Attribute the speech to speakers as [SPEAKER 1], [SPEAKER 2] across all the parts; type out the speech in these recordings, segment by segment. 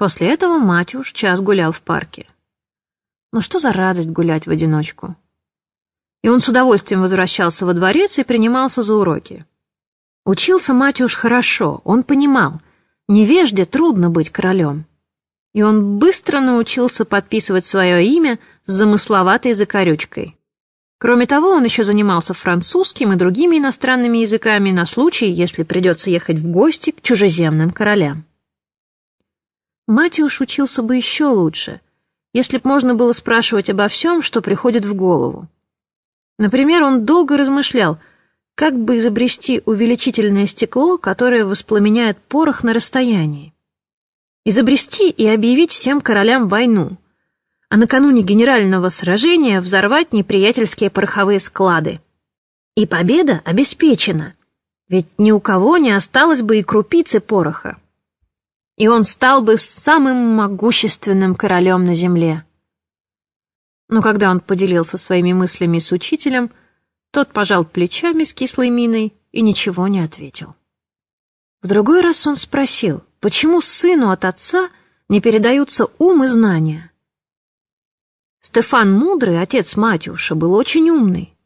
[SPEAKER 1] После этого Матюш час гулял в парке. Но что за радость гулять в одиночку? И он с удовольствием возвращался во дворец и принимался за уроки. Учился Матюш хорошо, он понимал, невежде трудно быть королем. И он быстро научился подписывать свое имя с замысловатой закорючкой. Кроме того, он еще занимался французским и другими иностранными языками на случай, если придется ехать в гости к чужеземным королям. Матюш учился бы еще лучше, если б можно было спрашивать обо всем, что приходит в голову. Например, он долго размышлял, как бы изобрести увеличительное стекло, которое воспламеняет порох на расстоянии. Изобрести и объявить всем королям войну — а накануне генерального сражения взорвать неприятельские пороховые склады. И победа обеспечена, ведь ни у кого не осталось бы и крупицы пороха. И он стал бы самым могущественным королем на земле. Но когда он поделился своими мыслями с учителем, тот пожал плечами с кислой миной и ничего не ответил. В другой раз он спросил, почему сыну от отца не передаются ум и знания? Стефан Мудрый, отец Матюша, был очень умный.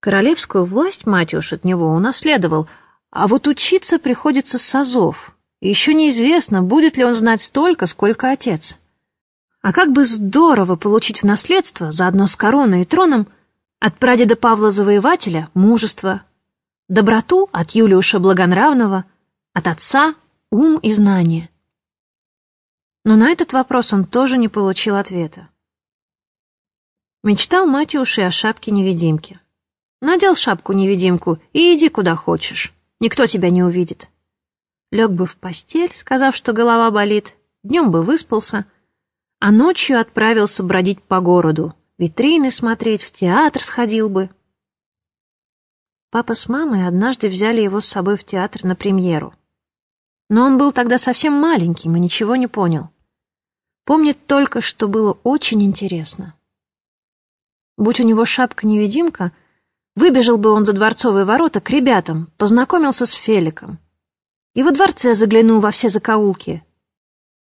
[SPEAKER 1] Королевскую власть Матюш от него унаследовал, а вот учиться приходится с азов. Еще неизвестно, будет ли он знать столько, сколько отец. А как бы здорово получить в наследство, заодно с короной и троном, от прадеда Павла Завоевателя мужество, доброту от Юлиуша Благонравного, от отца ум и знание. Но на этот вопрос он тоже не получил ответа. Мечтал Матюш и о шапке-невидимке. Надел шапку-невидимку и иди куда хочешь. Никто тебя не увидит. Лег бы в постель, сказав, что голова болит, днем бы выспался, а ночью отправился бродить по городу, витрины смотреть, в театр сходил бы. Папа с мамой однажды взяли его с собой в театр на премьеру. Но он был тогда совсем маленьким и ничего не понял. Помнит только, что было очень интересно. Будь у него шапка-невидимка, выбежал бы он за дворцовые ворота к ребятам, познакомился с Феликом. И во дворце заглянул во все закоулки.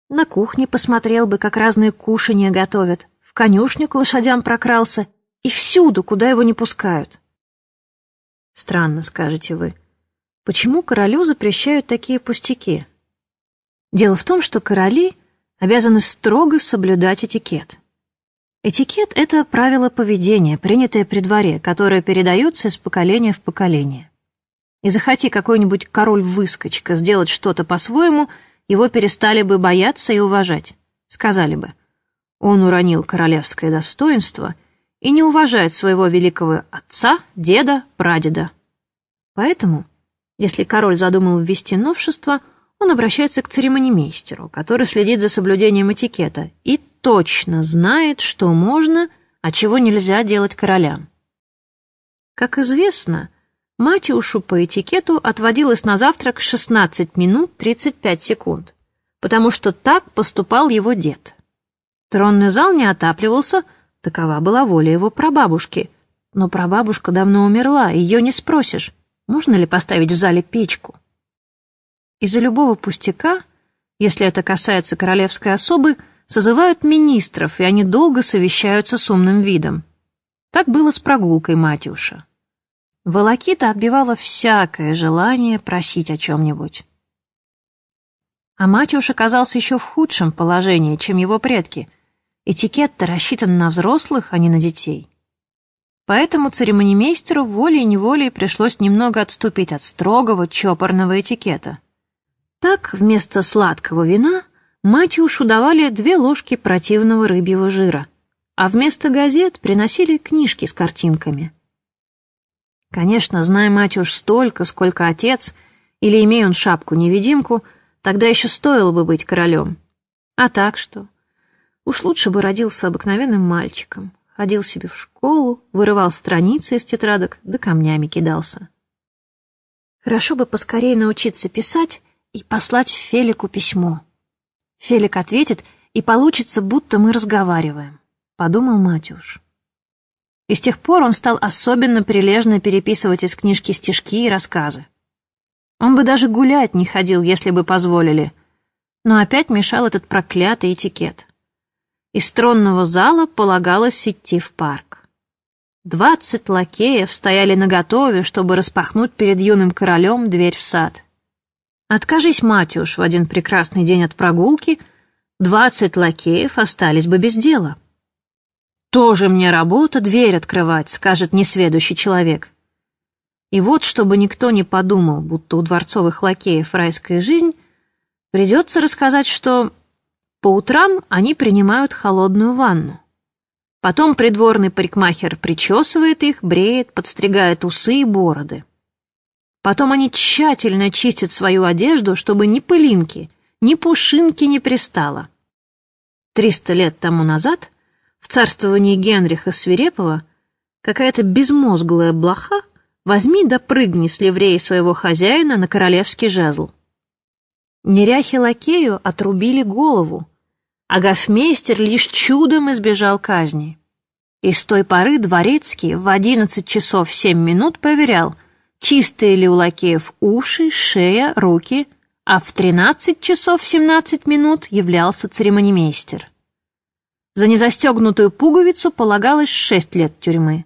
[SPEAKER 1] На кухне посмотрел бы, как разные кушанья готовят, в конюшню к лошадям прокрался и всюду, куда его не пускают. Странно, скажете вы. Почему королю запрещают такие пустяки? Дело в том, что короли обязаны строго соблюдать этикет. Этикет — это правило поведения, принятое при дворе, которое передается из поколения в поколение. И захоти какой-нибудь король-выскочка сделать что-то по-своему, его перестали бы бояться и уважать. Сказали бы, он уронил королевское достоинство и не уважает своего великого отца, деда, прадеда. Поэтому, если король задумал ввести новшество, он обращается к церемонимейстеру, который следит за соблюдением этикета, и точно знает, что можно, а чего нельзя делать королям. Как известно, Матиушу по этикету отводилось на завтрак 16 минут 35 секунд, потому что так поступал его дед. Тронный зал не отапливался, такова была воля его прабабушки. Но прабабушка давно умерла, ее не спросишь, можно ли поставить в зале печку. Из-за любого пустяка, если это касается королевской особы, созывают министров, и они долго совещаются с умным видом. Так было с прогулкой Матюша. Волокита отбивала всякое желание просить о чем-нибудь. А Матюш оказался еще в худшем положении, чем его предки. Этикет-то рассчитан на взрослых, а не на детей. Поэтому церемонимейстеру волей-неволей пришлось немного отступить от строгого чопорного этикета. Так, вместо сладкого вина — Матюшу давали две ложки противного рыбьего жира, а вместо газет приносили книжки с картинками. Конечно, зная Матюш столько, сколько отец, или имея он шапку-невидимку, тогда еще стоило бы быть королем. А так что? Уж лучше бы родился обыкновенным мальчиком, ходил себе в школу, вырывал страницы из тетрадок, да камнями кидался. Хорошо бы поскорее научиться писать и послать Фелику письмо. Фелик ответит, и получится, будто мы разговариваем, подумал Матюш. И с тех пор он стал особенно прилежно переписывать из книжки стишки и рассказы. Он бы даже гулять не ходил, если бы позволили. Но опять мешал этот проклятый этикет. Из тронного зала полагалось идти в парк. Двадцать лакеев стояли наготове, чтобы распахнуть перед юным королем дверь в сад. Откажись, Матюш, в один прекрасный день от прогулки, двадцать лакеев остались бы без дела. «Тоже мне работа дверь открывать», — скажет несведущий человек. И вот, чтобы никто не подумал, будто у дворцовых лакеев райская жизнь, придется рассказать, что по утрам они принимают холодную ванну. Потом придворный парикмахер причесывает их, бреет, подстригает усы и бороды. Потом они тщательно чистят свою одежду, чтобы ни пылинки, ни пушинки не пристало. Триста лет тому назад, в царствовании Генриха Свирепова, какая-то безмозглая блоха Возьми да прыгни с ливреи своего хозяина на королевский жезл. Неряхи лакею отрубили голову, а гофмейстер лишь чудом избежал казни. И с той поры дворецкий в одиннадцать часов семь минут проверял, чистые ли у лакеев уши, шея, руки, а в тринадцать часов семнадцать минут являлся церемонимейстер. За незастегнутую пуговицу полагалось шесть лет тюрьмы.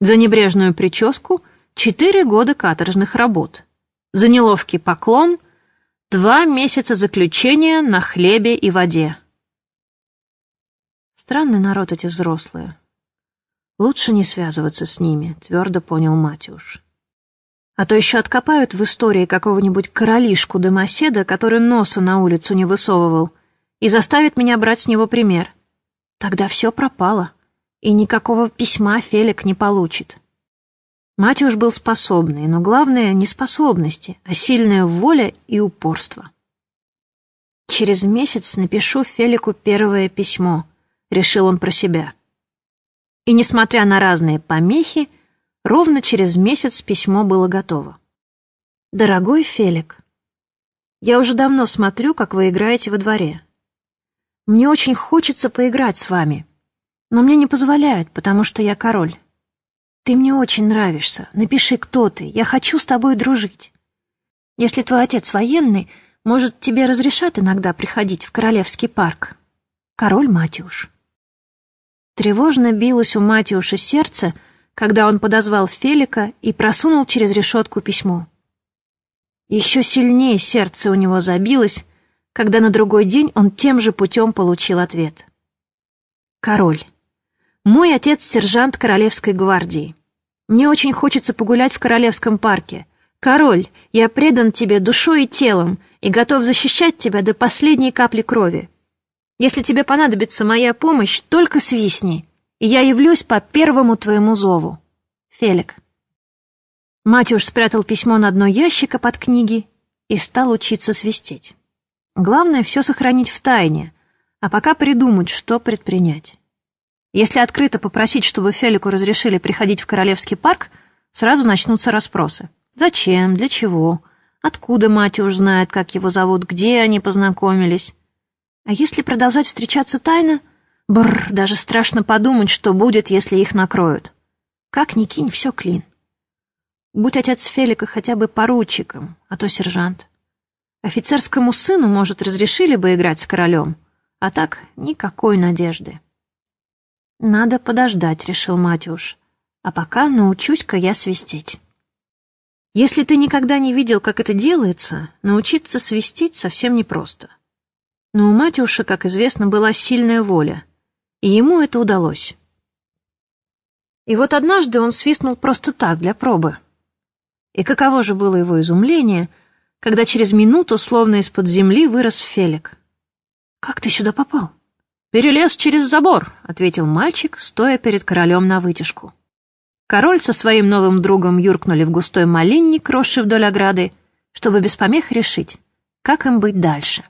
[SPEAKER 1] За небрежную прическу четыре года каторжных работ. За неловкий поклон — два месяца заключения на хлебе и воде. Странный народ эти взрослые. Лучше не связываться с ними, твердо понял Матюш. А то еще откопают в истории какого-нибудь королишку-домоседа, который носа на улицу не высовывал, и заставят меня брать с него пример. Тогда все пропало, и никакого письма Фелик не получит. Матюш был способный, но главное не способности, а сильная воля и упорство. «Через месяц напишу Фелику первое письмо», — решил он про себя. И, несмотря на разные помехи, ровно через месяц письмо было готово. «Дорогой Фелик, я уже давно смотрю, как вы играете во дворе. Мне очень хочется поиграть с вами, но мне не позволяют, потому что я король. Ты мне очень нравишься. Напиши, кто ты. Я хочу с тобой дружить. Если твой отец военный, может, тебе разрешат иногда приходить в Королевский парк? Король Матюш. Тревожно билось у Матюша сердце, когда он подозвал Фелика и просунул через решетку письмо. Еще сильнее сердце у него забилось, когда на другой день он тем же путем получил ответ. Король. Мой отец сержант Королевской гвардии. Мне очень хочется погулять в Королевском парке. Король, я предан тебе душой и телом и готов защищать тебя до последней капли крови. Если тебе понадобится моя помощь, только свистни, и я явлюсь по первому твоему зову. Фелик. Матюш спрятал письмо на дно ящика под книги и стал учиться свистеть. Главное все сохранить в тайне, а пока придумать, что предпринять. Если открыто попросить, чтобы Фелику разрешили приходить в Королевский парк, сразу начнутся расспросы. Зачем? Для чего? Откуда мать уж знает, как его зовут, где они познакомились? А если продолжать встречаться тайно? Бррр, даже страшно подумать, что будет, если их накроют. Как ни кинь, все клин. Будь отец Фелика хотя бы поручиком, а то сержант. Офицерскому сыну, может, разрешили бы играть с королем, а так никакой надежды. «Надо подождать», — решил Матюш. «А пока научусь-ка я свистеть». Если ты никогда не видел, как это делается, научиться свистеть совсем непросто. Но у Матюша, как известно, была сильная воля, и ему это удалось. И вот однажды он свистнул просто так, для пробы. И каково же было его изумление, когда через минуту, словно из-под земли, вырос Фелик. «Как ты сюда попал?» «Перелез через забор», — ответил мальчик, стоя перед королем на вытяжку. Король со своим новым другом юркнули в густой малинник, росший вдоль ограды, чтобы без помех решить, как им быть дальше.